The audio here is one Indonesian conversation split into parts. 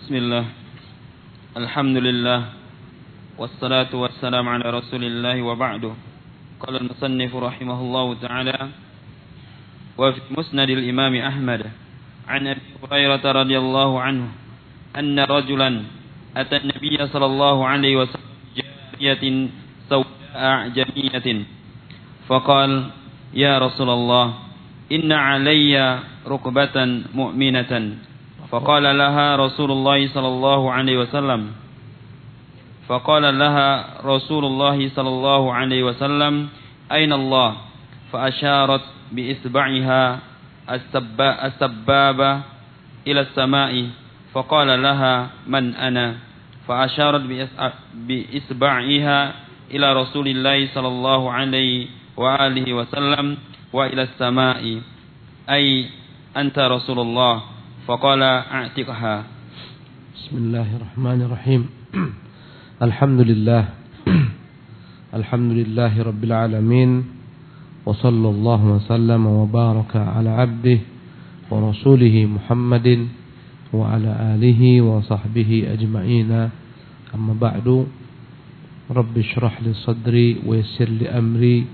بسم الله الحمد لله والصلاة والسلام على رسول الله وبعد قال المصنف رحمه الله تعالى وفي مسند الإمام أحمد عن أبي هريرة رضي الله عنه أن رجلا أتى النبي صلى الله عليه وسلم جارية سوداء أعجمية فقال يا رسول الله إن علي ركبة مؤمنة فقال لها رسول الله صلى الله عليه وسلم. فقال لها رسول الله صلى الله عليه وسلم أين الله؟ فأشارت بإصبعها السبابة إلى السماء. فقال لها من أنا؟ فأشارت بإصبعها إلى رسول الله صلى الله عليه وآله وسلم وإلى السماء. أي أنت رسول الله؟ فقال اعتقها. بسم الله الرحمن الرحيم. الحمد لله الحمد لله رب العالمين. وصلى الله وسلم وبارك على عبده ورسوله محمد وعلى آله وصحبه أجمعين. أما بعد رب اشرح لي صدري ويسر لي أمري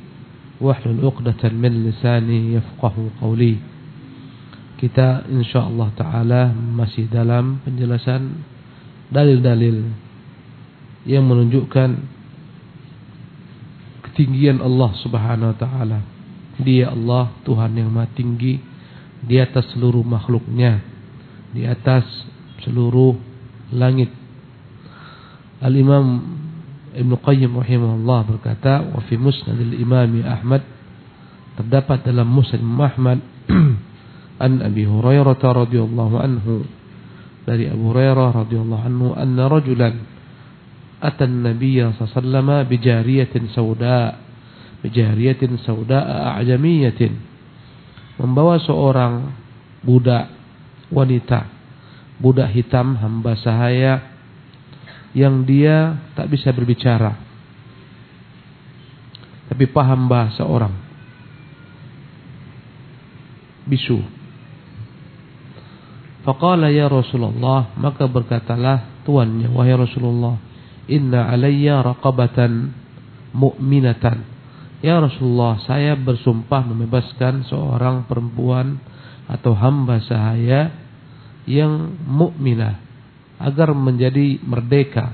واحلل عقدة من لساني يفقه قولي. Kita insya Allah Ta'ala masih dalam penjelasan dalil-dalil yang menunjukkan ketinggian Allah Subhanahu Wa Ta'ala. Dia Allah Tuhan yang maha tinggi di atas seluruh makhluknya, di atas seluruh langit. Al-Imam Ibn Qayyim rahimahullah berkata, "Wa fi Musnad al-Imam Ahmad terdapat dalam Musnad Ahmad an Abi Hurairah radhiyallahu anhu. Dari Abu Hurairah radhiyallahu anhu anna rajulan ata an-nabiy sallallahu bi jariyatin sauda bi jariyatin sauda a'jamiyatin. Membawa seorang budak wanita. Budak hitam hamba sahaya yang dia tak bisa berbicara. Tapi paham bahasa orang. Bisu Faqala ya Rasulullah Maka berkatalah tuannya Wahai Rasulullah Inna alayya raqabatan mu'minatan. Ya Rasulullah Saya bersumpah membebaskan seorang perempuan Atau hamba sahaya Yang mukminah Agar menjadi merdeka.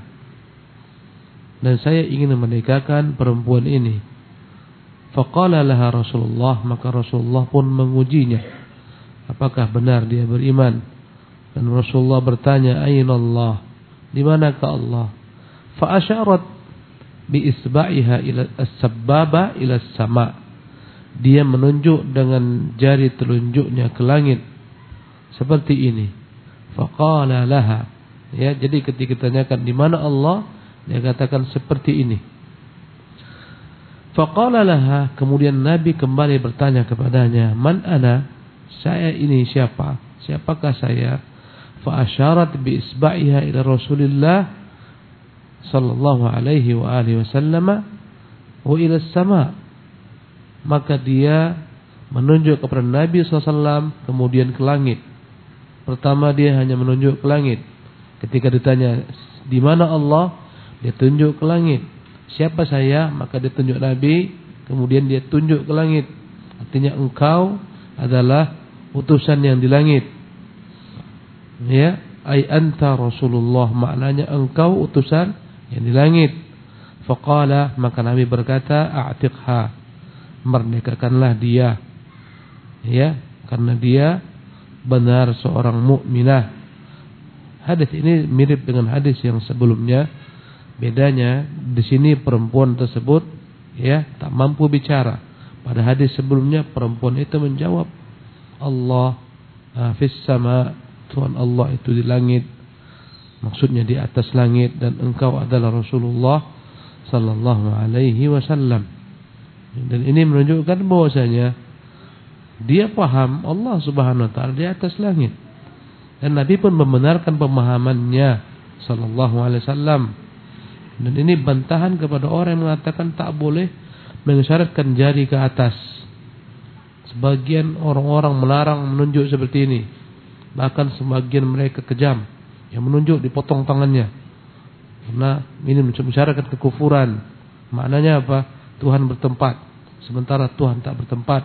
Dan saya ingin memerdekakan perempuan ini. Faqala laha Rasulullah Maka Rasulullah pun mengujinya. Apakah benar dia beriman dan Rasulullah bertanya, "Aina Allah?" Di manakah Allah? Fa asyarat bi isba'iha ila as-sababa ila sama. Dia menunjuk dengan jari telunjuknya ke langit seperti ini. Faqala laha. Ya, jadi ketika ditanyakan di mana Allah, dia katakan seperti ini. Faqala laha, kemudian Nabi kembali bertanya kepadanya, "Man ana?" Saya ini siapa? Siapakah saya? Fa'asyarat bi'isba'iha ila Rasulillah sallallahu alaihi wa alihi wasallam wa ila sama maka dia menunjuk kepada Nabi SAW kemudian ke langit. Pertama dia hanya menunjuk ke langit. Ketika ditanya di mana Allah? Dia tunjuk ke langit. Siapa saya? Maka dia tunjuk Nabi kemudian dia tunjuk ke langit. Artinya engkau adalah utusan yang di langit ya ay anta Rasulullah? Maknanya engkau utusan yang di langit. Faqala maka Nabi berkata a'tiqha. Merdekakanlah dia. Ya karena dia benar seorang mukminah. Hadis ini mirip dengan hadis yang sebelumnya. Bedanya di sini perempuan tersebut ya tak mampu bicara. Pada hadis sebelumnya perempuan itu menjawab Allah uh, fis sama Tuhan Allah itu di langit. Maksudnya di atas langit. Dan engkau adalah Rasulullah sallallahu alaihi wasallam. Dan ini menunjukkan bahwasanya dia paham Allah Subhanahu wa taala di atas langit. Dan Nabi pun membenarkan pemahamannya sallallahu alaihi wasallam. Dan ini bantahan kepada orang yang mengatakan tak boleh mengisyaratkan jari ke atas. Sebagian orang-orang melarang menunjuk seperti ini Bahkan sebagian mereka kejam yang menunjuk dipotong tangannya. Karena ini mensyarakat kekufuran. Maknanya apa? Tuhan bertempat. Sementara Tuhan tak bertempat.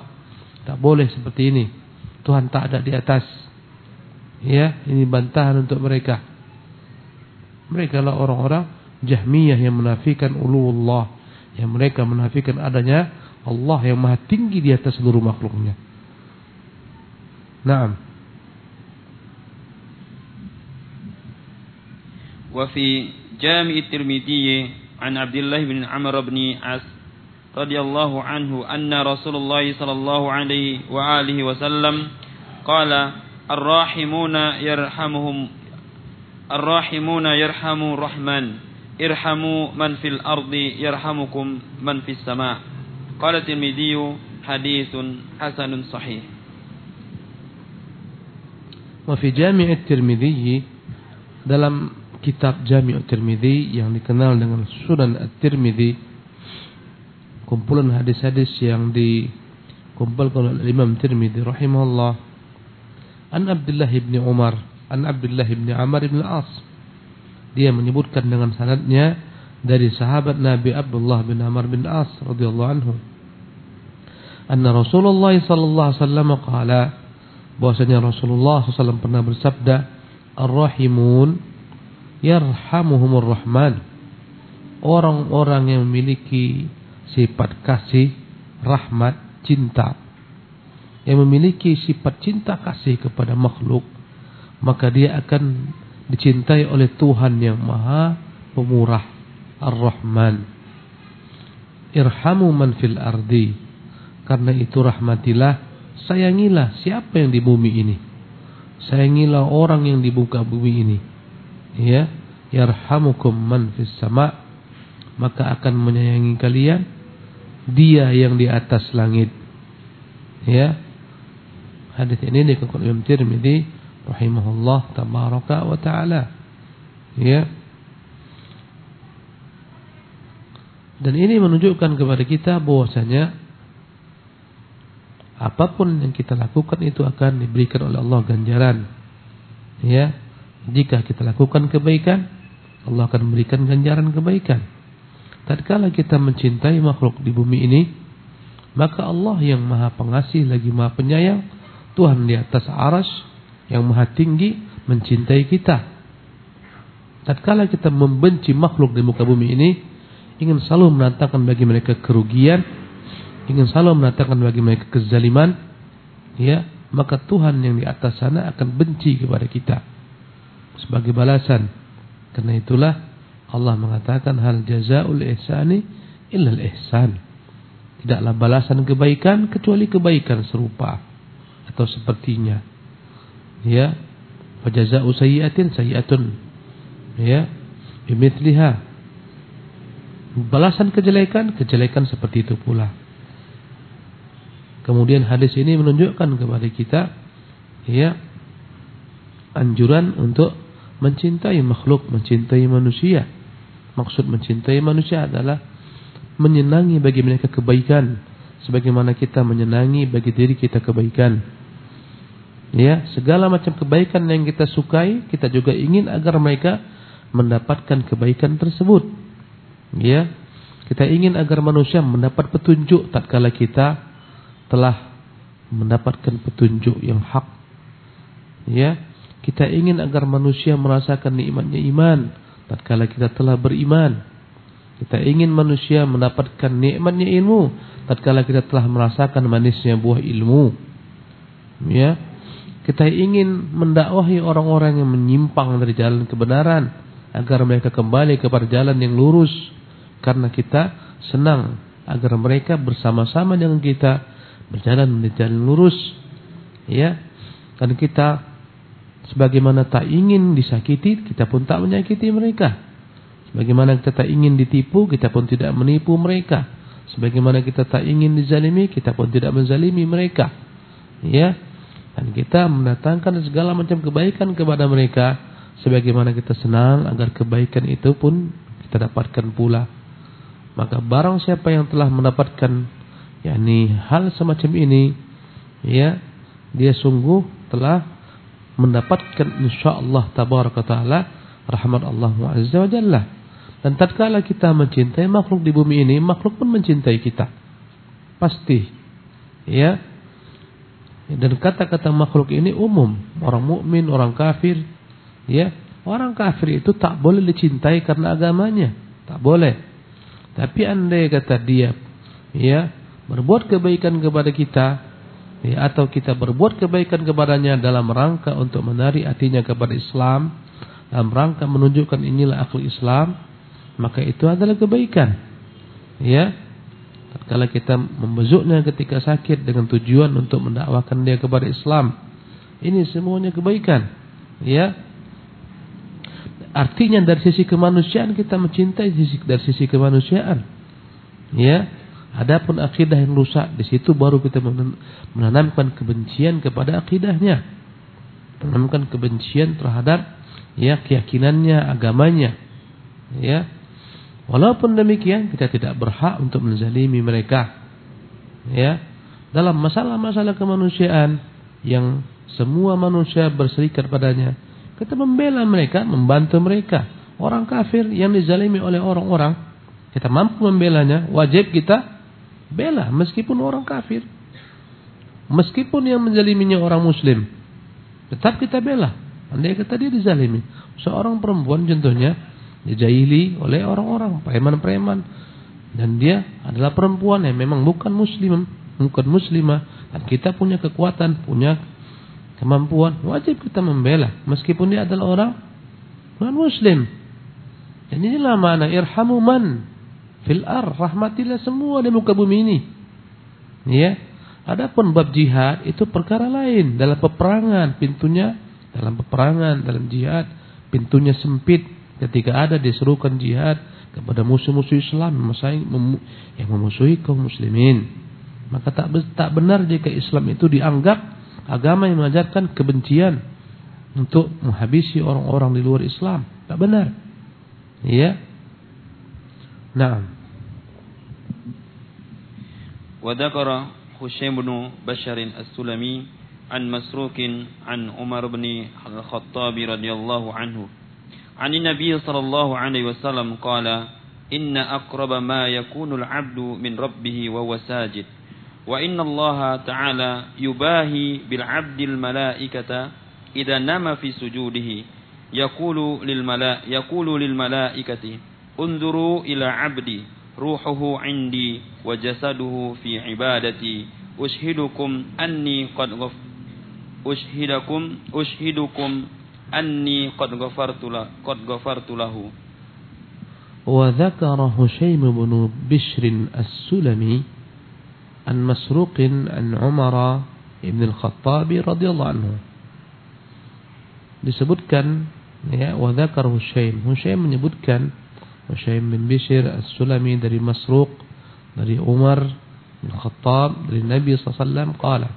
Tak boleh seperti ini. Tuhan tak ada di atas. Ya, ini bantahan untuk mereka. Mereka lah orang-orang Jahmiyah yang menafikan uluullah. Yang mereka menafikan adanya Allah yang maha tinggi di atas seluruh makhluknya. Naam. وفي جامع الترمذي عن عبد الله بن عمرو بن عاص رضي الله عنه أن رسول الله صلى الله عليه وآله وسلم قال الراحمون يرحمهم الراحمون يرحم الرحمن ارحموا من في الأرض يرحمكم من في السماء. قال الترمذي حديث حسن صحيح. وفي جامع الترمذي dalam kitab Jami' Tirmidzi yang dikenal dengan Sunan At-Tirmidzi kumpulan hadis-hadis yang dikumpulkan oleh Imam Tirmidzi rahimahullah. An Abdullah bin Umar an Abdullah bin Amr bin As dia menyebutkan dengan sanadnya dari sahabat Nabi Abdullah bin Amr bin As radhiyallahu anhu. Anna Rasulullah sallallahu alaihi wasallam qala bahwasanya Rasulullah SAW pernah bersabda ar-rahimun yarhamuhumur rahman. Orang-orang yang memiliki sifat kasih rahmat cinta. Yang memiliki sifat cinta kasih kepada makhluk maka dia akan dicintai oleh Tuhan yang maha pemurah ar-rahman. Irhamu man fil ardi. Karena itu rahmatilah sayangilah siapa yang di bumi ini. Sayangilah orang yang di muka bumi ini ya yarhamukum man fis sama. Maka akan menyayangi kalian dia yang di atas langit. Ya. Hadis ini dikutip Imam Tirmizi rahimahullah tabaraka wa taala. Ya. Dan ini menunjukkan kepada kita bahwasanya apa pun yang kita lakukan itu akan diberikan oleh Allah ganjaran. Ya jika kita lakukan kebaikan, Allah akan memberikan ganjaran kebaikan. Tatkala kita mencintai makhluk di bumi ini, maka Allah yang maha pengasih lagi maha penyayang, Tuhan di atas aras yang maha tinggi mencintai kita. Tatkala kita membenci makhluk di muka bumi ini, ingin selalu menantangkan bagi mereka kerugian, ingin selalu menantangkan bagi mereka kezaliman, ya, maka Tuhan yang di atas sana akan benci kepada kita sebagai balasan. Karena itulah Allah mengatakan hal jazaul ihsani illal ihsan. Tidaklah balasan kebaikan kecuali kebaikan serupa atau sepertinya. Ya. Wa jazaa'u sayyi'atin sayyi'atun. Ya. Bimithliha. Balasan kejelekan, kejelekan seperti itu pula. Kemudian hadis ini menunjukkan kepada kita ya anjuran untuk mencintai makhluk, mencintai manusia. Maksud mencintai manusia adalah menyenangi bagi mereka kebaikan sebagaimana kita menyenangi bagi diri kita kebaikan. Ya, segala macam kebaikan yang kita sukai, kita juga ingin agar mereka mendapatkan kebaikan tersebut. Ya. Kita ingin agar manusia mendapat petunjuk tatkala kita telah mendapatkan petunjuk yang hak. Ya. Kita ingin agar manusia merasakan nikmatnya iman tatkala kita telah beriman. Kita ingin manusia mendapatkan nikmatnya ilmu tatkala kita telah merasakan manisnya buah ilmu. Ya. Kita ingin mendakwahi orang-orang yang menyimpang dari jalan kebenaran agar mereka kembali kepada jalan yang lurus karena kita senang agar mereka bersama-sama dengan kita berjalan di jalan lurus. Ya. Dan kita Sebagaimana tak ingin disakiti, kita pun tak menyakiti mereka. Sebagaimana kita tak ingin ditipu, kita pun tidak menipu mereka. Sebagaimana kita tak ingin dizalimi, kita pun tidak menzalimi mereka. Ya. Dan kita mendatangkan segala macam kebaikan kepada mereka sebagaimana kita senang agar kebaikan itu pun kita dapatkan pula. Maka barang siapa yang telah mendapatkan yakni hal semacam ini, ya, dia sungguh telah mendapatkan insyaallah tabaraka taala rahmat Allah azza wa jalla. Dan tatkala kita mencintai makhluk di bumi ini, makhluk pun mencintai kita. Pasti. Ya. Dan kata-kata makhluk ini umum, orang mukmin, orang kafir, ya. Orang kafir itu tak boleh dicintai karena agamanya, tak boleh. Tapi andai kata dia ya berbuat kebaikan kepada kita ya, atau kita berbuat kebaikan kepadanya dalam rangka untuk menarik hatinya kepada Islam, dalam rangka menunjukkan inilah akal Islam, maka itu adalah kebaikan. Ya. Kalau kita membesuknya ketika sakit dengan tujuan untuk mendakwakan dia kepada Islam, ini semuanya kebaikan. Ya. Artinya dari sisi kemanusiaan kita mencintai dari sisi kemanusiaan. Ya. Adapun akidah yang rusak, di situ baru kita menanamkan kebencian kepada akidahnya. Menanamkan kebencian terhadap ya keyakinannya, agamanya. Ya. Walaupun demikian kita tidak berhak untuk menzalimi mereka. Ya. Dalam masalah-masalah kemanusiaan yang semua manusia berserikat padanya, kita membela mereka, membantu mereka. Orang kafir yang dizalimi oleh orang-orang, kita mampu membelanya, wajib kita Bela meskipun orang kafir. Meskipun yang menjaliminya orang muslim. Tetap kita bela. Andai kata dia dizalimi. Seorang perempuan contohnya dijahili oleh orang-orang, preman-preman. Dan dia adalah perempuan yang memang bukan muslim, bukan muslimah. Dan kita punya kekuatan, punya kemampuan. Wajib kita membela. Meskipun dia adalah orang non muslim. Dan inilah mana irhamu man fil ar rahmatilah semua di muka bumi ini. Ya. Adapun bab jihad itu perkara lain. Dalam peperangan pintunya dalam peperangan dalam jihad pintunya sempit. Ketika ada diserukan jihad kepada musuh-musuh Islam yang memusuhi kaum muslimin. Maka tak tak benar jika Islam itu dianggap agama yang mengajarkan kebencian untuk menghabisi orang-orang di luar Islam. Tak benar. Ya نعم. وذكر هشام بن بشر السلمي عن مسروق عن عمر بن الخطاب رضي الله عنه. عن النبي صلى الله عليه وسلم قال إن أقرب ما يكون العبد من ربه وهو ساجد. وإن الله تعالى يباهي بالعبد الملائكة إذا نام في سجوده. يقول للملائكة, يقول للملائكة انظروا إلى عبدي روحه عندي وجسده في عبادتي. أشهدكم أني قد غف أشهدكم أشهدكم أني قد غفرت له قد غفرت له. وذكر هشيم بن بشر السلمي عن مسروق عن عمر بن الخطاب رضي الله عنه. disebutkan ya wa dzakar Hushaim Hushaim menyebutkan Hushaim bin Bishr As-Sulami dari Masruq dari Umar bin Khattab dari Nabi SAW qala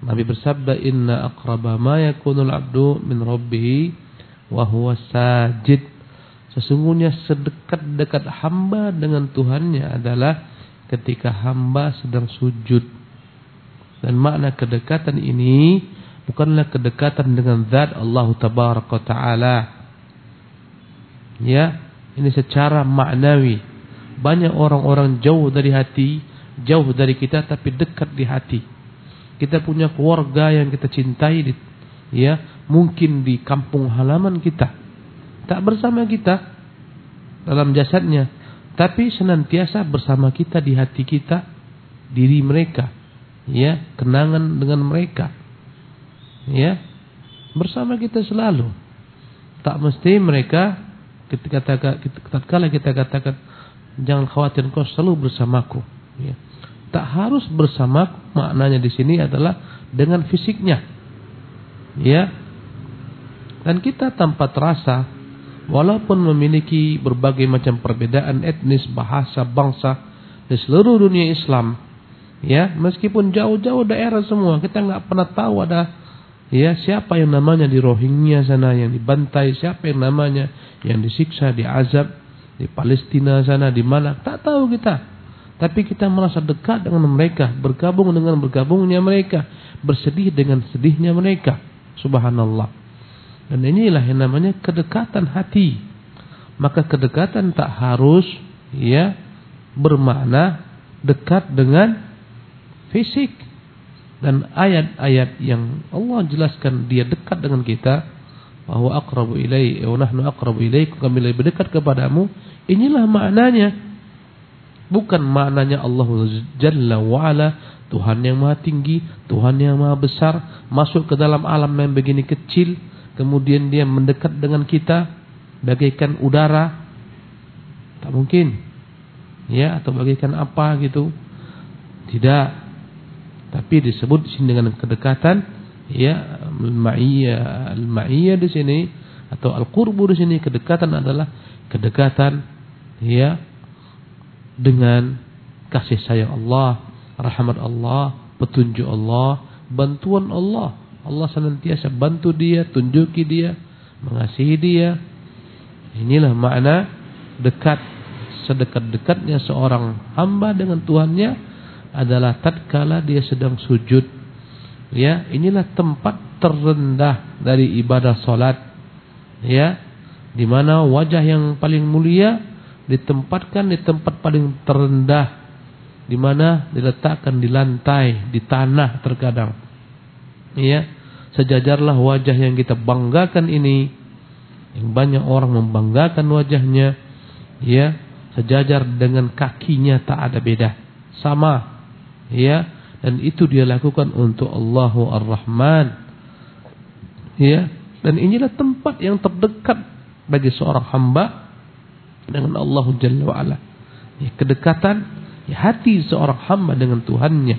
Nabi bersabda inna aqraba ma yakunul abdu min rabbih wa huwa sajid Sesungguhnya sedekat-dekat hamba dengan Tuhannya adalah ketika hamba sedang sujud. Dan makna kedekatan ini bukanlah kedekatan dengan zat Allah Tabaraka Ta'ala. Ya, ini secara maknawi. Banyak orang-orang jauh dari hati, jauh dari kita tapi dekat di hati. Kita punya keluarga yang kita cintai di, ya, mungkin di kampung halaman kita. Tak bersama kita dalam jasadnya, tapi senantiasa bersama kita di hati kita, diri mereka. Ya, kenangan dengan mereka. Ya, bersama kita selalu. Tak mesti mereka ketika tatkala kita katakan jangan khawatir kau selalu bersamaku. Ya. tak harus bersama maknanya di sini adalah dengan fisiknya. Ya. Dan kita tanpa terasa walaupun memiliki berbagai macam perbedaan etnis bahasa bangsa di seluruh dunia Islam ya meskipun jauh-jauh daerah semua kita nggak pernah tahu ada Ya, siapa yang namanya di Rohingya sana yang dibantai, siapa yang namanya yang disiksa, diazab di Palestina sana, di mana? Tak tahu kita. Tapi kita merasa dekat dengan mereka, bergabung dengan bergabungnya mereka, bersedih dengan sedihnya mereka. Subhanallah. Dan inilah yang namanya kedekatan hati. Maka kedekatan tak harus ya bermakna dekat dengan fisik. Dan ayat-ayat yang Allah jelaskan dia dekat dengan kita bahwa aqrabu ilai wa nahnu aqrabu ilaikum kami lebih dekat kepadamu inilah maknanya. Bukan maknanya Allah Jalla wa ala Tuhan yang maha tinggi, Tuhan yang maha besar, masuk ke dalam alam yang begini kecil, kemudian dia mendekat dengan kita, bagaikan udara, tak mungkin, ya atau bagaikan apa gitu, tidak. Tapi disebut di sini dengan kedekatan, ya al-ma'iyah, al-ma'iyah di sini atau al-qurbu di sini kedekatan adalah kedekatan, ya dengan kasih sayang Allah rahmat Allah, petunjuk Allah, bantuan Allah. Allah senantiasa bantu dia, tunjuki dia, mengasihi dia. Inilah makna dekat sedekat-dekatnya seorang hamba dengan Tuhannya adalah tatkala dia sedang sujud. Ya, inilah tempat terendah dari ibadah salat. Ya, di mana wajah yang paling mulia ditempatkan di tempat paling terendah di mana diletakkan di lantai, di tanah terkadang. Ya, sejajarlah wajah yang kita banggakan ini yang banyak orang membanggakan wajahnya ya sejajar dengan kakinya tak ada beda sama ya dan itu dia lakukan untuk Allahu Ar-Rahman ya dan inilah tempat yang terdekat bagi seorang hamba dengan Allah Jalla wa ala ya, kedekatan hati seorang hamba dengan Tuhannya.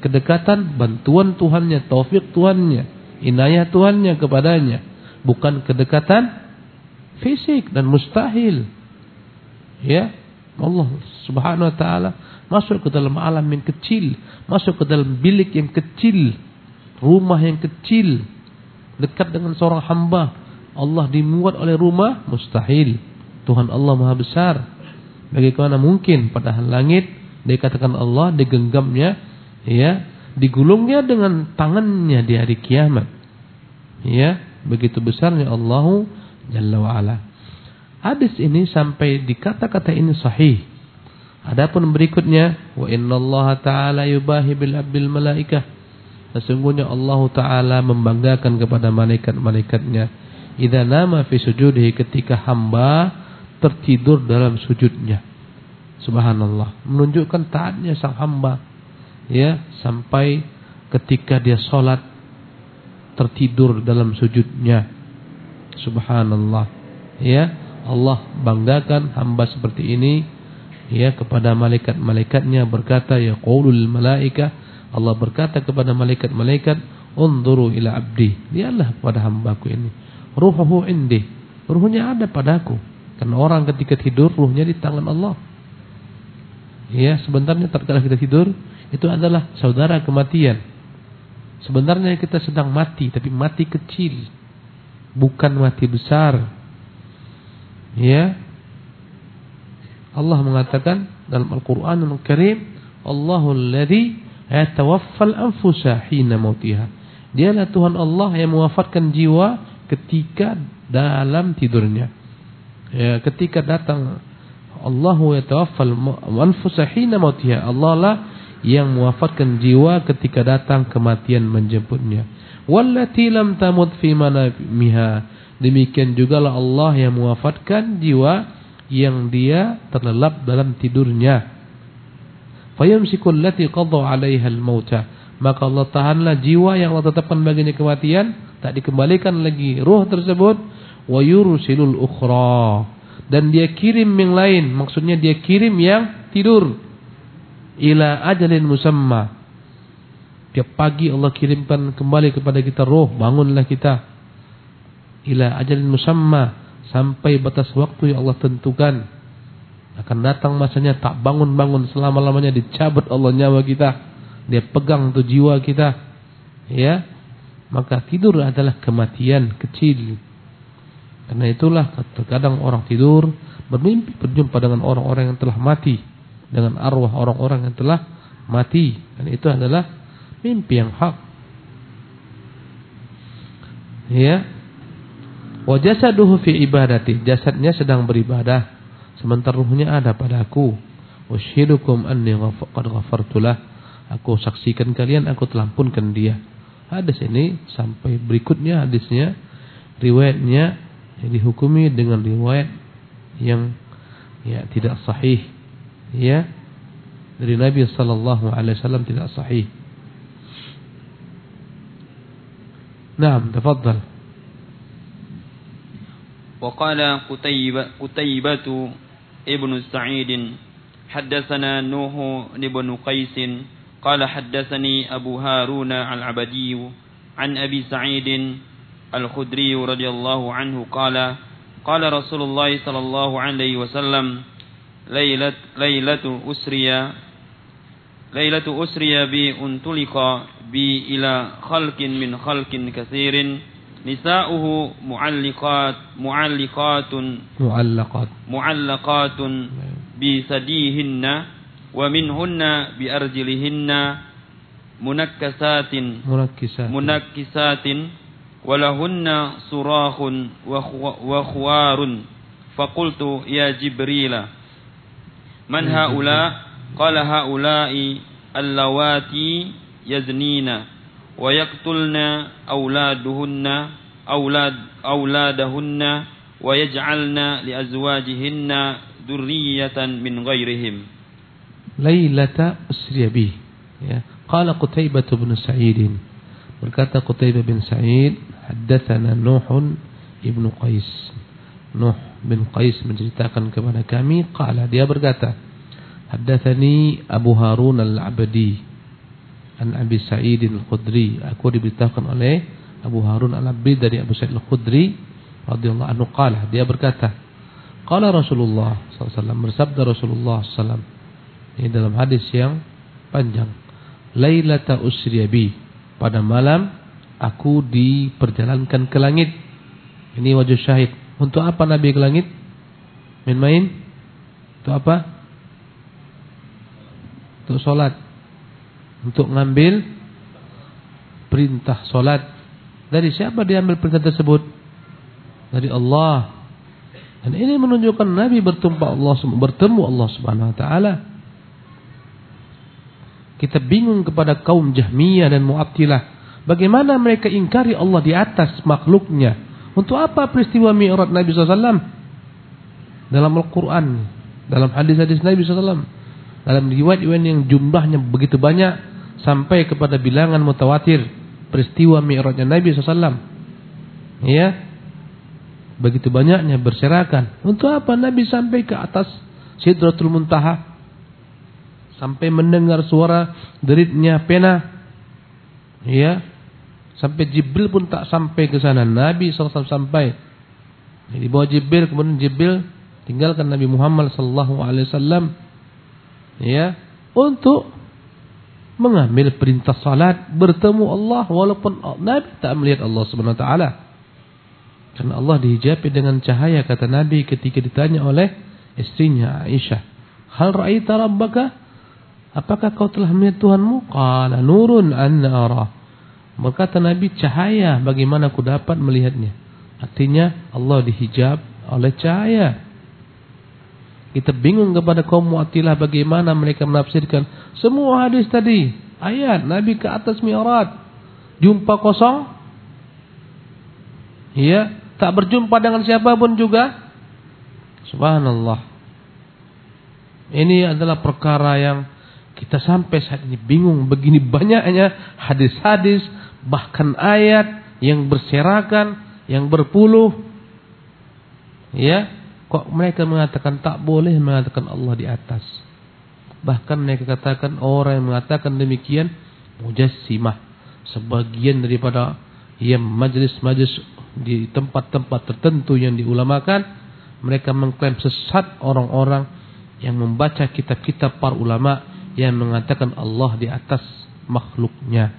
Kedekatan, bantuan Tuhannya, taufik Tuhannya, inayah Tuhannya kepadanya. Bukan kedekatan fisik dan mustahil. Ya, Allah Subhanahu wa taala masuk ke dalam alam yang kecil, masuk ke dalam bilik yang kecil, rumah yang kecil, dekat dengan seorang hamba. Allah dimuat oleh rumah mustahil. Tuhan Allah Maha Besar. Bagaimana mungkin padahal langit dikatakan Allah digenggamnya ya, digulungnya dengan tangannya di hari kiamat. Ya, begitu besarnya Allah Jalla wa ala. Hadis ini sampai di kata-kata ini sahih. Adapun berikutnya wa innallaha ta'ala yubahi bil abdil malaikah. Sesungguhnya Allah taala membanggakan kepada malaikat-malaikatnya idza nama fi sujudihi ketika hamba tertidur dalam sujudnya. Subhanallah, menunjukkan taatnya sang hamba. Ya, sampai ketika dia sholat tertidur dalam sujudnya. Subhanallah. Ya, Allah banggakan hamba seperti ini ya kepada malaikat-malaikatnya berkata ya qaulul malaika Allah berkata kepada malaikat-malaikat unzuru ila abdi lihatlah kepada hambaku ini ruhuhu indi ruhnya ada padaku karena orang ketika tidur ruhnya di tangan Allah. Ya, sebenarnya tatkala kita tidur itu adalah saudara kematian. Sebenarnya kita sedang mati tapi mati kecil. Bukan mati besar. Ya. Allah mengatakan dalam Al-Qur'anul Karim, Allahul ladzi yatawaffal anfusa hina mautiha. Dialah Tuhan Allah yang mewafatkan jiwa ketika dalam tidurnya ya, ketika datang Allahu yatawaffal anfusa hina mautiha. Allah lah yang mewafatkan jiwa ketika datang kematian menjemputnya. Wallati lam tamut fi manamiha. Demikian juga lah Allah yang mewafatkan jiwa yang dia terlelap dalam tidurnya. Fayamsikul lati qadha 'alaiha al-mauta. Maka Allah tahanlah jiwa yang Allah tetapkan baginya kematian, tak dikembalikan lagi ruh tersebut. Wa yursilul ukhra. Dan dia kirim yang lain maksudnya dia kirim yang tidur. Ila ajalin musamma. Tiap pagi Allah kirimkan kembali kepada kita roh bangunlah kita ila ajalin musamma sampai batas waktu yang Allah tentukan akan datang masanya tak bangun-bangun selama-lamanya dicabut Allah nyawa kita dia pegang tuh jiwa kita ya maka tidur adalah kematian kecil karena itulah terkadang orang tidur bermimpi berjumpa dengan orang-orang yang telah mati, dengan arwah orang-orang yang telah mati. Dan itu adalah mimpi yang hak. Ya. Wa jasaduhu fi ibadati. Jasadnya sedang beribadah sementara ruhnya ada padaku. Ushidukum anni qad ghafartulah. Aku saksikan kalian aku telah ampunkan dia. Hadis ini sampai berikutnya hadisnya riwayatnya dihukumi dengan riwayat yang ya tidak sahih ya dari Nabi sallallahu alaihi wasallam tidak sahih. Naam, tafadhal. وقال قتيبة, قتيبة ابن سعيد حدثنا نوح بن قيس قال حدثني أبو هارون العبدي عن أبي سعيد الخدري رضي الله عنه قال قال رسول الله صلى الله عليه وسلم ليلة, ليلة أسري ليلة أسري بي انطلق بي إلى خلق من خلق كثير نساؤه معلقات معلقات معلقات. معلقات بثديهن ومنهن بأرجلهن منكسات منكسات. منكسات ولهن صراخ وخوار. فقلت يا جبريل من هؤلاء؟ قال هؤلاء اللواتي يزنين. ويقتلنا أولادهن أولاد أولادهن ويجعلنا لأزواجهن yaj'alna من غيرهم. ليلة min ghairihim lailata usriya bi ya berkata qutaibah bin sa'id haddatsana nuhun ibnu qais nuh bin qais menceritakan kepada kami qala dia berkata abu harun al-abdi an abi sa'id al-khudri aku diberitakan oleh abu harun al-abdi dari abu sa'id al-khudri radhiyallahu anhu qala dia berkata qala rasulullah wasallam bersabda rasulullah wasallam ini dalam hadis yang panjang. Lailata usriyabi. Pada malam aku diperjalankan ke langit. Ini wajah syahid. Untuk apa Nabi ke langit? Main-main? Untuk apa? Untuk sholat. Untuk ngambil perintah sholat. Dari siapa diambil perintah tersebut? Dari Allah. Dan ini menunjukkan Nabi bertumpah Allah bertemu Allah Subhanahu wa taala. Kita bingung kepada kaum Jahmiyah dan Mu'attilah. Bagaimana mereka ingkari Allah di atas makhluknya. Untuk apa peristiwa Mi'raj Nabi SAW? Dalam Al-Quran. Dalam hadis-hadis Nabi SAW. Dalam riwayat-riwayat yang jumlahnya begitu banyak. Sampai kepada bilangan mutawatir. Peristiwa Mi'rajnya Nabi SAW. Ya. Begitu banyaknya berserakan. Untuk apa Nabi sampai ke atas Sidratul Muntaha? sampai mendengar suara deritnya pena. Ya. Sampai Jibril pun tak sampai ke sana. Nabi SAW sampai. Jadi bawa Jibril kemudian Jibril tinggalkan Nabi Muhammad wasallam ya untuk mengambil perintah salat bertemu Allah walaupun Nabi tak melihat Allah Subhanahu wa taala. Karena Allah dihijabi dengan cahaya kata Nabi ketika ditanya oleh istrinya Aisyah, "Hal ra'aita rabbaka?" Apakah kau telah melihat Tuhanmu? Qala nurun anna arah. Berkata Nabi, cahaya bagaimana aku dapat melihatnya. Artinya Allah dihijab oleh cahaya. Kita bingung kepada kaum Mu'attilah bagaimana mereka menafsirkan semua hadis tadi. Ayat Nabi ke atas mi'raj. Jumpa kosong. Ya, tak berjumpa dengan siapa pun juga. Subhanallah. Ini adalah perkara yang kita sampai saat ini bingung begini banyaknya hadis-hadis bahkan ayat yang berserakan, yang berpuluh. Ya, kok mereka mengatakan tak boleh mengatakan Allah di atas. Bahkan mereka katakan orang yang mengatakan demikian mujassimah. Sebagian daripada yang majlis-majlis di tempat-tempat tertentu yang diulamakan, mereka mengklaim sesat orang-orang yang membaca kitab-kitab para ulama yang mengatakan Allah di atas makhluknya.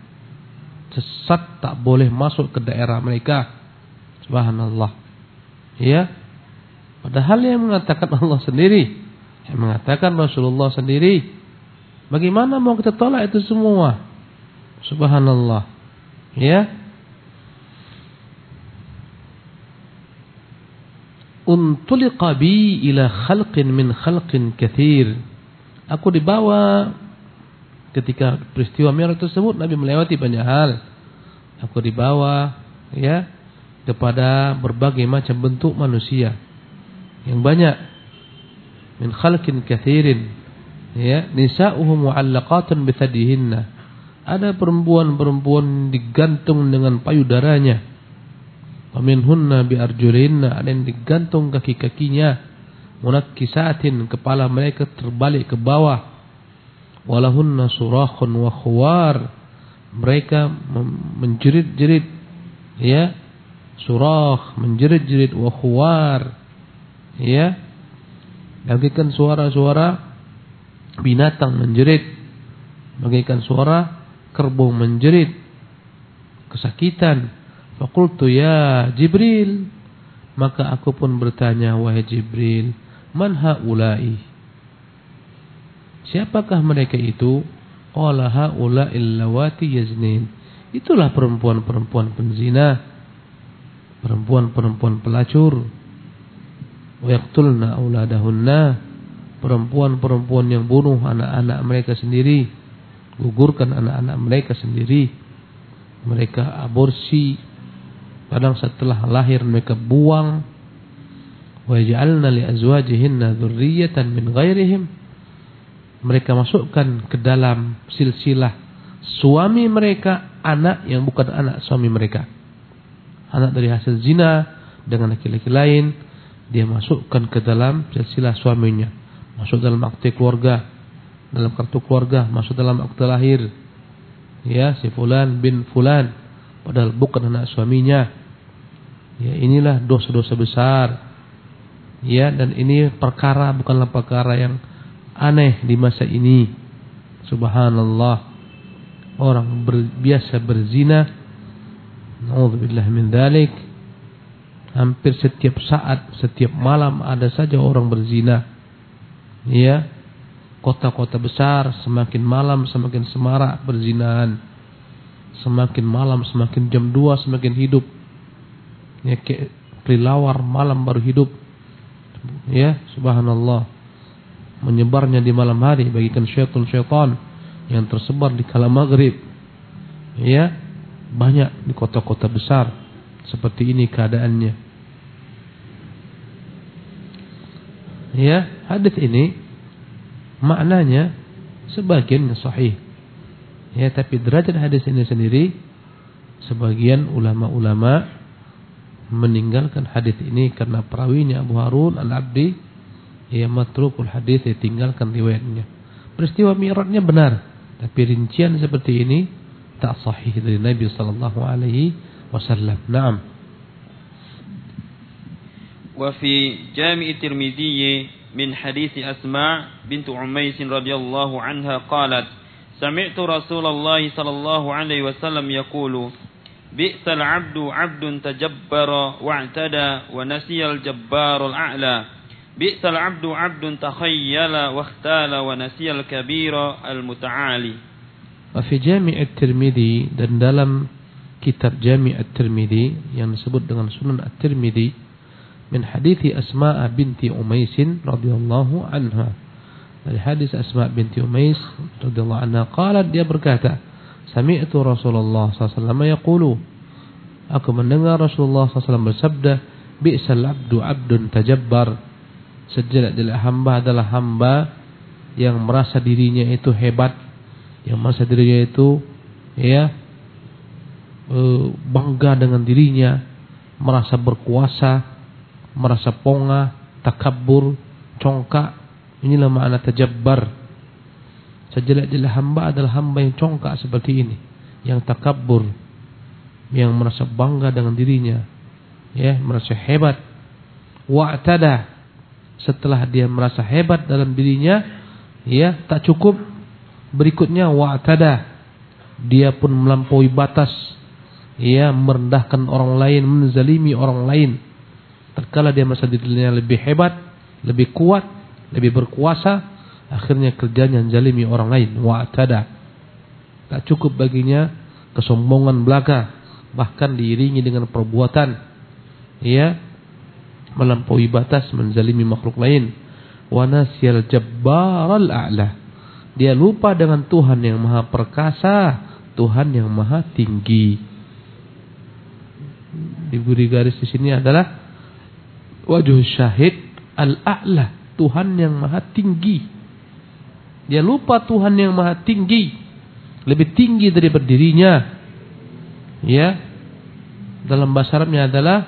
Sesat tak boleh masuk ke daerah mereka. Subhanallah. Ya. Padahal yang mengatakan Allah sendiri. Yang mengatakan Rasulullah sendiri. Bagaimana mau kita tolak itu semua? Subhanallah. Ya. untuliqa bi ila khalqin min khalqin kathir. Aku dibawa ketika peristiwa Mi'raj tersebut Nabi melewati banyak hal. Aku dibawa ya kepada berbagai macam bentuk manusia yang banyak. Min khalqin kathirin. Ya nisa'uhum mu'allaqatun bithadihinna. Ada perempuan-perempuan digantung dengan payudaranya. Waminhunna biarjulinna ada yang digantung kaki-kakinya. Munakkisatin kepala mereka terbalik ke bawah. Walahunna surakhun wa khuwar. Mereka menjerit-jerit. Ya surah menjerit-jerit wa khuwar ya bagaikan suara-suara binatang menjerit bagaikan suara kerbau menjerit kesakitan Fakultu ya Jibril. Maka aku pun bertanya, wahai Jibril, man haulai? Siapakah mereka itu? Qala haula'il lawati yaznin. Itulah perempuan-perempuan penzina. Perempuan-perempuan pelacur. Wa yaqtulna auladahunna. Perempuan-perempuan yang bunuh anak-anak mereka sendiri. Gugurkan anak-anak mereka sendiri. Mereka aborsi Kadang setelah lahir mereka buang. Wa ja'alna li azwajihinna dzurriyyatan min ghairihim. Mereka masukkan ke dalam silsilah suami mereka anak yang bukan anak suami mereka. Anak dari hasil zina dengan laki-laki lain dia masukkan ke dalam silsilah suaminya. Masuk dalam akte keluarga, dalam kartu keluarga, masuk dalam akte lahir. Ya, si fulan bin fulan padahal bukan anak suaminya Ya, inilah dosa-dosa besar. Ya, dan ini perkara bukanlah perkara yang aneh di masa ini. Subhanallah. Orang ber, biasa berzina. Nauzubillah min dzalik. Hampir setiap saat, setiap malam ada saja orang berzina. Ya. Kota-kota besar semakin malam semakin semarak berzinahan. Semakin malam semakin jam 2 semakin hidup ya kelilawar malam baru hidup ya subhanallah menyebarnya di malam hari bagikan syaitan-syaitan yang tersebar di kala maghrib ya banyak di kota-kota besar seperti ini keadaannya ya hadis ini maknanya sebagian sahih ya tapi derajat hadis ini sendiri sebagian ulama-ulama meninggalkan hadis ini karena perawinya Abu Harun al-Abdi ia matrukul hadis dia tinggalkan riwayatnya. Peristiwa Mi'rajnya benar, tapi rincian seperti ini tak sahih dari Nabi sallallahu alaihi wasallam. Naam. وفي جامع الترمذي من حديث أسماء بنت عميس رضي الله عنها قالت سمعت رسول الله صلى الله عليه وسلم يقول بئس العبد عبد تجبر واعتدى ونسي الجبار الأعلى بئس العبد عبد تخيل واختال ونسي الكبير المتعالي وفي جامع الترمذي dan dalam kitab Jami' at-Tirmidzi yang disebut dengan Sunan at-Tirmidzi min hadithi Asma' binti Umais radhiyallahu anha. Dari hadis Asma' binti Umais radhiyallahu anha qalat dia berkata Sami'tu Rasulullah SAW yaqulu. Aku mendengar Rasulullah SAW bersabda Bi'sal abdu abdun tajabbar. Sejelak-jelak hamba adalah hamba Yang merasa dirinya itu hebat Yang merasa dirinya itu Ya Bangga dengan dirinya Merasa berkuasa Merasa ponga Takabur Congkak Inilah makna tajabbar Sejelek-jelek hamba adalah hamba yang congkak seperti ini, yang takabur, yang merasa bangga dengan dirinya, ya, merasa hebat. Wa'tada setelah dia merasa hebat dalam dirinya, ya, tak cukup. Berikutnya wa'tada dia pun melampaui batas, ya, merendahkan orang lain, menzalimi orang lain. Terkala dia merasa dirinya lebih hebat, lebih kuat, lebih berkuasa, akhirnya kerjanya zalimi orang lain. Wa'tada. Tak cukup baginya kesombongan belaka bahkan diiringi dengan perbuatan. Ya melampaui batas menzalimi makhluk lain. Wa nasyal jabbaral a'la. Dia lupa dengan Tuhan yang maha perkasa Tuhan yang maha tinggi diberi garis di sini adalah wajah syahid al-a'la Tuhan yang maha tinggi. Dia lupa Tuhan yang maha tinggi lebih tinggi dari berdirinya. Ya. Dalam bahasa Arabnya adalah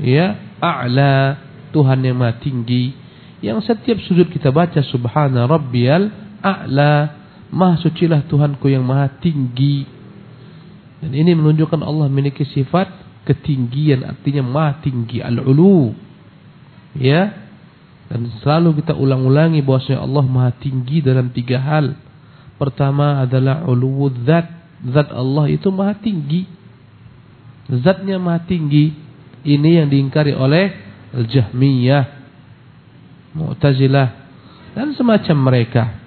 ya a'la Tuhan yang maha tinggi yang setiap sudut kita baca subhana rabbiyal a'la maha sucilah Tuhanku yang maha tinggi dan ini menunjukkan Allah memiliki sifat ketinggian artinya maha tinggi al-ulu. Ya. Dan selalu kita ulang-ulangi bahwasanya Allah maha tinggi dalam tiga hal. Pertama adalah uluwud zat. Zat Allah itu maha tinggi. Zatnya maha tinggi. Ini yang diingkari oleh Al-Jahmiyah, Mu'tazilah dan semacam mereka.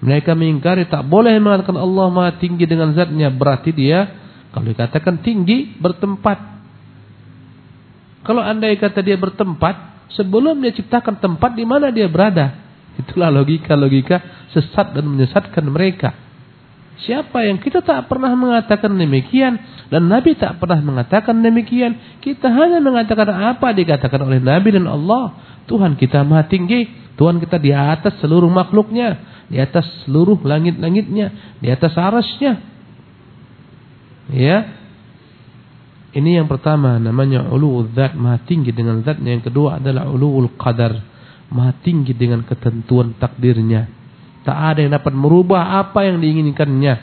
Mereka mengingkari tak boleh mengatakan Allah Maha tinggi dengan zatnya berarti dia kalau dikatakan tinggi bertempat. Kalau andai kata dia bertempat sebelum dia ciptakan tempat di mana dia berada. Itulah logika-logika sesat dan menyesatkan mereka. Siapa yang kita tak pernah mengatakan demikian dan Nabi tak pernah mengatakan demikian. Kita hanya mengatakan apa dikatakan oleh Nabi dan Allah. Tuhan kita maha tinggi. Tuhan kita di atas seluruh makhluknya. Di atas seluruh langit-langitnya. Di atas arasnya. Ya. Ini yang pertama namanya ulu'ul zat maha tinggi dengan zatnya. Yang kedua adalah ulu'ul qadar. Maha tinggi dengan ketentuan takdirnya. Tak ada yang dapat merubah apa yang diinginkannya.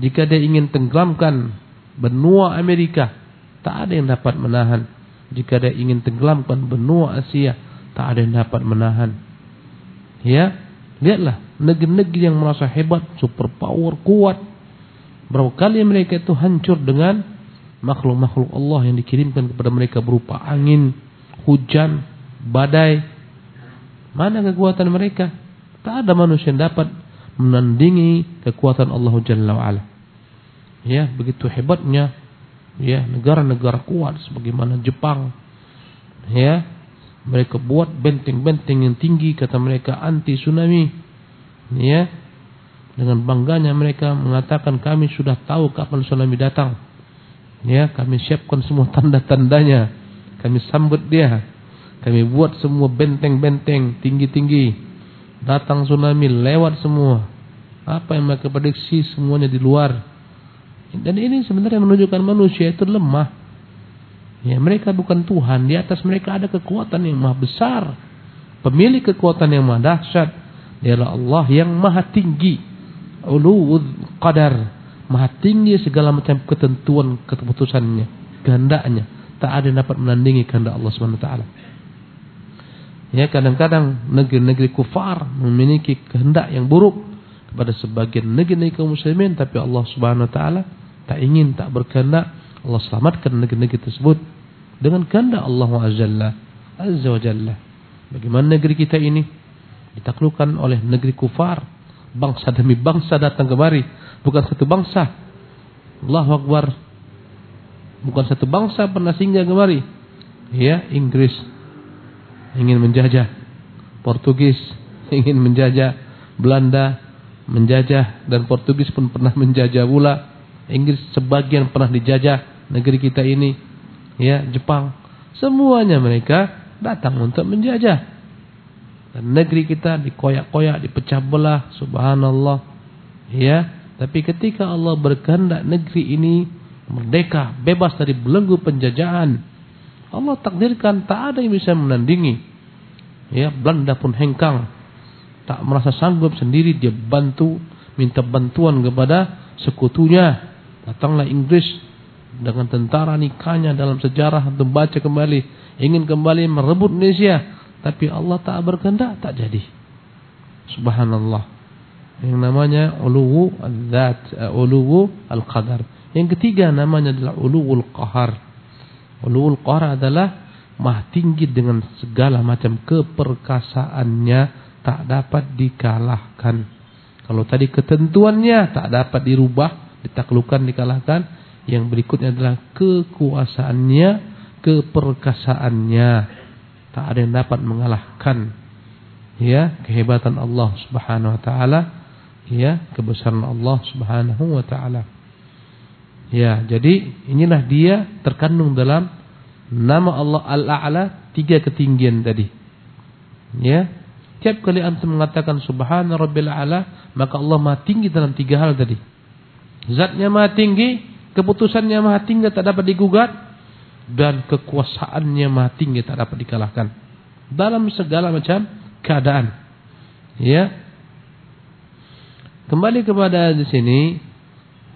Jika dia ingin tenggelamkan benua Amerika, tak ada yang dapat menahan. Jika dia ingin tenggelamkan benua Asia, tak ada yang dapat menahan. Ya, lihatlah negeri-negeri yang merasa hebat, super power, kuat. Berapa kali mereka itu hancur dengan makhluk-makhluk Allah yang dikirimkan kepada mereka berupa angin, hujan, badai. Mana kekuatan mereka? Tak ada manusia yang dapat menandingi kekuatan Allah Jalla wa'ala. Ya, begitu hebatnya ya negara-negara kuat sebagaimana Jepang. Ya, mereka buat benteng-benteng yang tinggi kata mereka anti tsunami. Ya. Dengan bangganya mereka mengatakan kami sudah tahu kapan tsunami datang. Ya, kami siapkan semua tanda-tandanya. Kami sambut dia. Kami buat semua benteng-benteng tinggi-tinggi Datang tsunami lewat semua. Apa yang mereka prediksi semuanya di luar. Dan ini sebenarnya menunjukkan manusia itu lemah. Ya, mereka bukan Tuhan. Di atas mereka ada kekuatan yang maha besar. Pemilik kekuatan yang maha dahsyat. Dialah Allah yang maha tinggi. Uluwud qadar. Maha tinggi segala macam ketentuan keputusannya. Kehendaknya. Tak ada yang dapat menandingi kehendak Allah SWT. Ya kadang-kadang negeri-negeri kufar memiliki kehendak yang buruk kepada sebagian negeri-negeri kaum muslimin tapi Allah Subhanahu wa taala tak ingin tak berkehendak Allah selamatkan negeri-negeri tersebut dengan kehendak Allah Azza wa Jalla. Bagaimana negeri kita ini ditaklukkan oleh negeri kufar, bangsa demi bangsa datang kemari, bukan satu bangsa. Allahu Akbar. Bukan satu bangsa pernah singgah kemari. Ya, Inggris, ingin menjajah, Portugis ingin menjajah, Belanda menjajah dan Portugis pun pernah menjajah pula. Inggris sebagian pernah dijajah negeri kita ini, ya Jepang, semuanya mereka datang untuk menjajah. Dan negeri kita dikoyak-koyak, dipecah belah, subhanallah. Ya, tapi ketika Allah berkehendak negeri ini merdeka, bebas dari belenggu penjajahan, Allah takdirkan tak ada yang bisa menandingi. Ya, Belanda pun hengkang. Tak merasa sanggup sendiri dia bantu, minta bantuan kepada sekutunya. Datanglah Inggris dengan tentara nikahnya dalam sejarah untuk baca kembali, ingin kembali merebut Indonesia, tapi Allah tak berkehendak, tak jadi. Subhanallah. Yang namanya uluwu al-zat, uh, uluwu al-qadar. Yang ketiga namanya adalah uluwul qahar. Ulul qahar adalah mah tinggi dengan segala macam keperkasaannya tak dapat dikalahkan. Kalau tadi ketentuannya tak dapat dirubah, ditaklukkan, dikalahkan. Yang berikutnya adalah kekuasaannya keperkasaannya. Tak ada yang dapat mengalahkan ya kehebatan Allah Subhanahu wa taala, ya kebesaran Allah Subhanahu wa taala. Ya, jadi inilah dia terkandung dalam nama Allah Al-A'la tiga ketinggian tadi. Ya. Tiap kali antum mengatakan subhana rabbil a'la, maka Allah Maha tinggi dalam tiga hal tadi. Zatnya Maha tinggi, keputusannya Maha tinggi tak dapat digugat dan kekuasaannya Maha tinggi tak dapat dikalahkan. Dalam segala macam keadaan. Ya. Kembali kepada di sini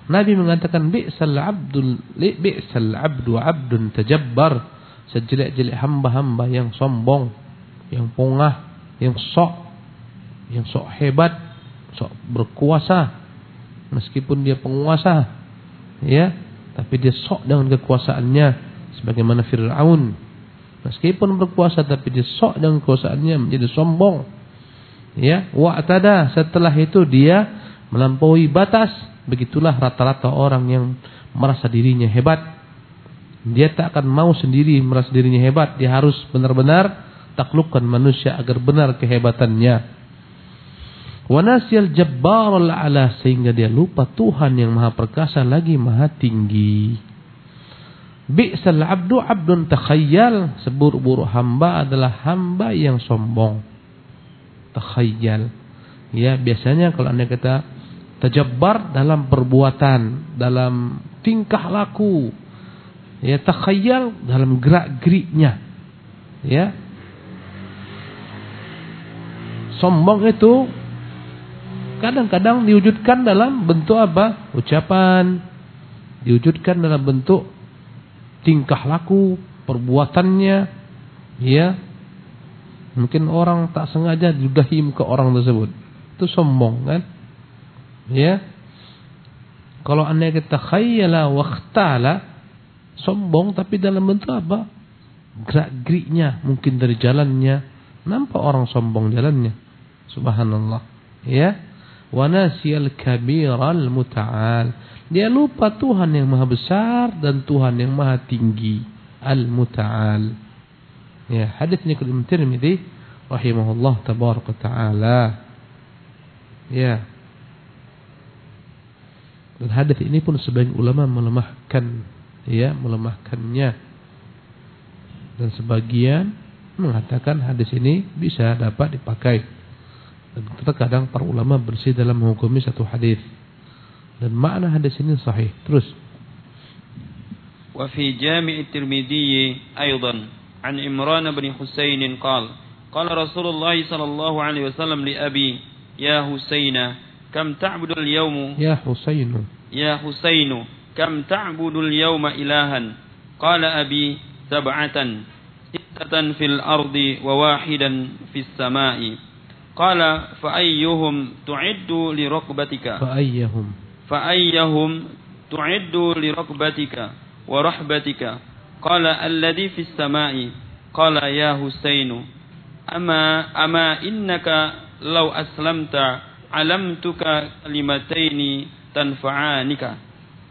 Nabi mengatakan bi'sal abdul bi'sal abdu abdun tajabbar sejelek-jelek hamba-hamba yang sombong, yang pongah, yang sok, yang sok hebat, sok berkuasa meskipun dia penguasa ya, tapi dia sok dengan kekuasaannya sebagaimana Firaun meskipun berkuasa tapi dia sok dengan kekuasaannya menjadi sombong ya, wa'tada setelah itu dia melampaui batas Begitulah rata-rata orang yang merasa dirinya hebat. Dia tak akan mau sendiri merasa dirinya hebat. Dia harus benar-benar taklukkan manusia agar benar kehebatannya. Wanasyal jabbarul ala sehingga dia lupa Tuhan yang maha perkasa lagi maha tinggi. Bi'sal abdu abdun takhayyal. Seburuk-buruk hamba adalah hamba yang sombong. Takhayyal. Ya, biasanya kalau anda kata Tajabbar dalam perbuatan, dalam tingkah laku. Ya, takhayyal dalam gerak-geriknya. Ya. Sombong itu kadang-kadang diwujudkan dalam bentuk apa? Ucapan. Diwujudkan dalam bentuk tingkah laku, perbuatannya. Ya. Mungkin orang tak sengaja diudahi ke orang tersebut. Itu sombong kan? Ya. Kalau anda kata khayyala waqtala sombong tapi dalam bentuk apa? Gerak-geriknya, mungkin dari jalannya nampak orang sombong jalannya. Subhanallah. Ya. Wa nasiyal kabiral muta'al. Dia lupa Tuhan yang maha besar dan Tuhan yang maha tinggi. Al-muta'al. Ya, hadis ini Imam Tirmidzi rahimahullah tabaraka taala. Ya. Dan hadis ini pun sebagian ulama melemahkan ya, melemahkannya. Dan sebagian mengatakan hadis ini bisa dapat dipakai. Dan terkadang para ulama bersih dalam menghukumi satu hadis. Dan makna hadis ini sahih. Terus. وفي جامع الترمذي أيضا عن إمران بن حسين قال قال رسول الله صلى الله عليه وسلم لأبي يا حسين كم تعبد اليوم يا حسين يا حسين كم تعبد اليوم إلها قال أبي سبعة ستة في الأرض وواحدا في السماء Qala fa ayyuhum tu'iddu li rukbatika? Fa ayyuhum. Fa ayyuhum tu'iddu li rukbatika wa rahbatika? Qala alladhi fis sama'i. Qala ya Husainu ama ama innaka law aslamta alamtuka kalimataini tanfa'anika.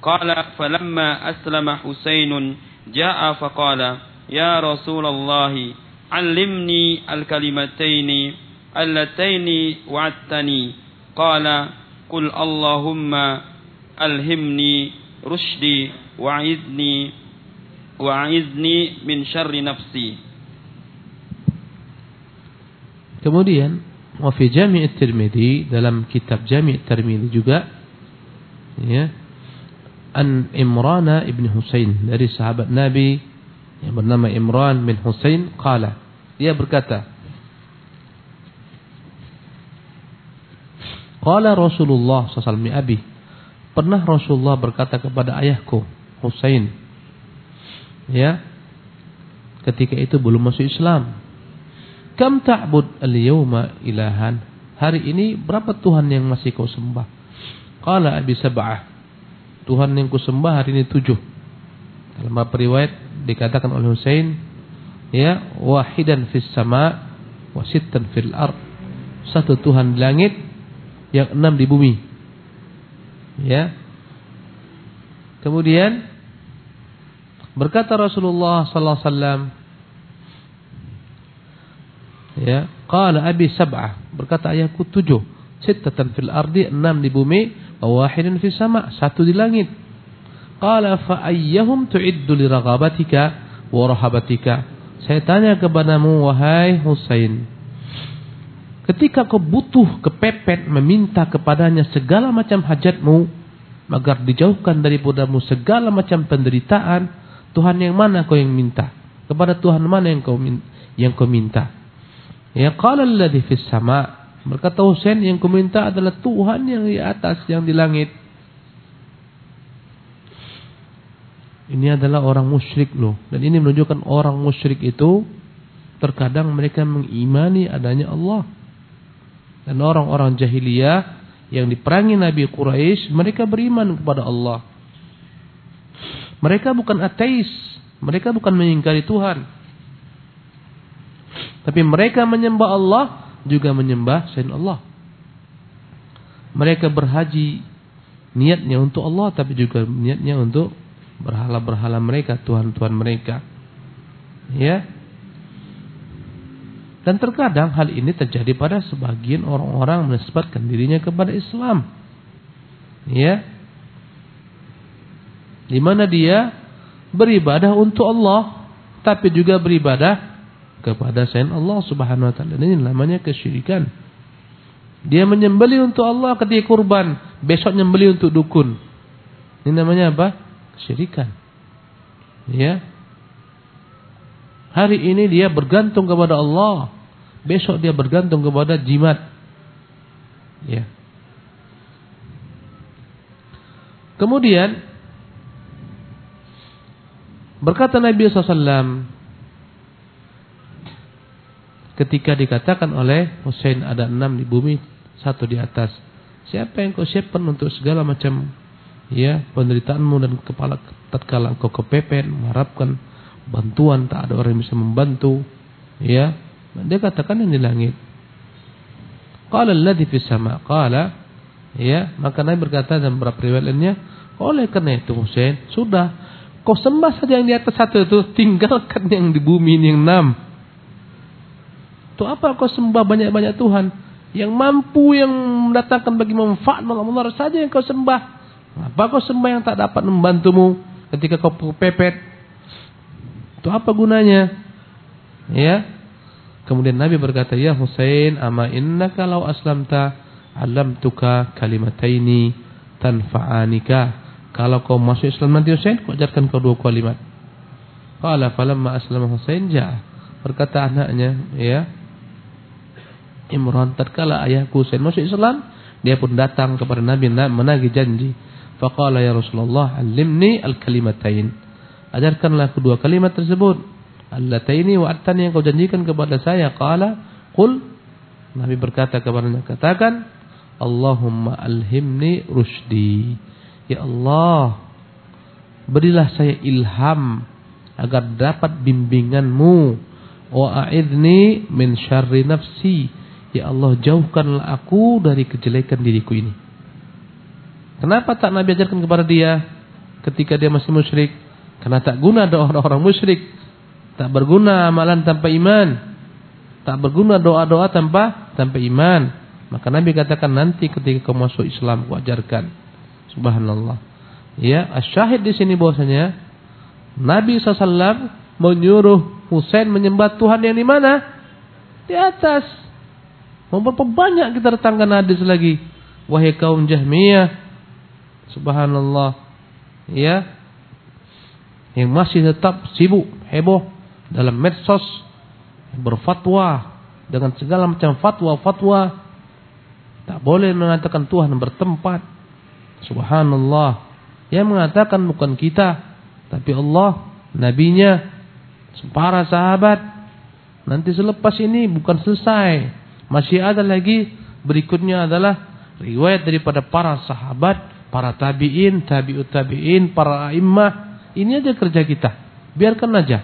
Qala falamma aslama Husainun jaa ya Rasulullah allimni allataini wa'attani qala qul allahumma alhimni rushdi wa'izni wa'izni min syarri nafsi kemudian wa fi jami' at-tirmidzi dalam kitab jami' at-tirmidzi juga ya an Imran ibn Husain dari sahabat Nabi yang bernama Imran bin Husain qala dia berkata Qala Rasulullah alaihi abi pernah Rasulullah berkata kepada ayahku Husain ya ketika itu belum masuk Islam Kam ta'bud al-yawma ilahan? Hari ini berapa Tuhan yang masih kau sembah? Qala Abi Sab'ah. Tuhan yang kau sembah hari ini tujuh. Dalam beberapa riwayat dikatakan oleh Husain, ya, wahidan fis sama wa sittan fil ard. Satu Tuhan di langit, yang enam di bumi. Ya. Kemudian Berkata Rasulullah sallallahu alaihi wasallam Ya, qala abi sab'ah, berkata ayahku tujuh, sittatan fil ardi, enam di bumi, wa wahidun fis sama, satu di langit. Qala fa ayyahum tu'iddu li raghabatika wa rahabatika? Saya tanya kepadamu wahai Husain, ketika kau butuh kepepet meminta kepadanya segala macam hajatmu agar dijauhkan daripadamu segala macam penderitaan, Tuhan yang mana kau yang minta? Kepada Tuhan mana yang kau yang kau minta? Ya qala alladhi fis sama. Berkata Husain yang kuminta adalah Tuhan yang di atas yang di langit. Ini adalah orang musyrik loh. Dan ini menunjukkan orang musyrik itu terkadang mereka mengimani adanya Allah. Dan orang-orang jahiliyah yang diperangi Nabi Quraisy, mereka beriman kepada Allah. Mereka bukan ateis, mereka bukan mengingkari Tuhan. Tapi mereka menyembah Allah juga menyembah selain Allah. Mereka berhaji niatnya untuk Allah tapi juga niatnya untuk berhala-berhala mereka, tuhan-tuhan mereka. Ya. Dan terkadang hal ini terjadi pada sebagian orang-orang menisbatkan dirinya kepada Islam. Ya. Di mana dia beribadah untuk Allah tapi juga beribadah kepada selain Allah Subhanahu wa taala. Ini namanya kesyirikan. Dia menyembeli untuk Allah ketika kurban, besok menyembeli untuk dukun. Ini namanya apa? Kesyirikan. Ya. Hari ini dia bergantung kepada Allah, besok dia bergantung kepada jimat. Ya. Kemudian berkata Nabi SAW ketika dikatakan oleh Hussein ada enam di bumi, satu di atas. Siapa yang kau siapkan untuk segala macam ya penderitaanmu dan kepala tatkala kau kepepet mengharapkan bantuan tak ada orang yang bisa membantu ya dia katakan yang di langit qala alladhi fis sama qala ya maka Nabi berkata dalam beberapa riwayat lainnya oleh karena itu Hussein sudah kau sembah saja yang di atas satu itu tinggalkan yang di bumi ini yang enam untuk apa kau sembah banyak-banyak Tuhan? Yang mampu yang mendatangkan bagi manfaat Allah saja yang kau sembah. Apa kau sembah yang tak dapat membantumu ketika kau pepet? Itu apa gunanya? Ya. Kemudian Nabi berkata, "Ya Husain, ama innaka law aslamta alamtuka kalimataini tanfa'anika." Kalau kau masuk Islam nanti Husain, kau ajarkan kau dua kalimat. Qala falamma aslama Husain ja'a. Berkata anaknya, ya, Imran tatkala ayahku Husain masuk Islam, dia pun datang kepada Nabi menagih janji. Faqala ya Rasulullah, "Allimni al-kalimatain." Ajarkanlah kedua kalimat tersebut. Allataini wa attani yang kau janjikan kepada saya. Qala, "Qul." Nabi berkata kepadanya, katakan, "Allahumma alhimni rushdi." Ya Allah, berilah saya ilham agar dapat bimbinganmu. Wa a'idni min syarri nafsi Ya Allah jauhkanlah aku dari kejelekan diriku ini. Kenapa tak Nabi ajarkan kepada dia ketika dia masih musyrik? Karena tak guna doa orang musyrik. Tak berguna amalan tanpa iman. Tak berguna doa-doa tanpa tanpa iman. Maka Nabi katakan nanti ketika kau masuk Islam kau ajarkan. Subhanallah. Ya, asyahid di sini bahwasanya Nabi SAW menyuruh Husain menyembah Tuhan yang di mana? Di atas. Mau banyak kita datangkan hadis lagi. Wahai kaum Jahmiyah. Subhanallah. Ya. Yang masih tetap sibuk, heboh dalam medsos berfatwa dengan segala macam fatwa-fatwa. Tak boleh mengatakan Tuhan bertempat. Subhanallah. Yang mengatakan bukan kita, tapi Allah, nabinya, para sahabat. Nanti selepas ini bukan selesai. Masih ada lagi berikutnya adalah riwayat daripada para sahabat, para tabi'in, tabi'ut tabi'in, para a'immah. Ini aja kerja kita. Biarkan aja.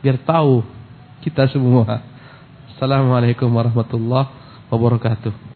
Biar tahu kita semua. Assalamualaikum warahmatullahi wabarakatuh.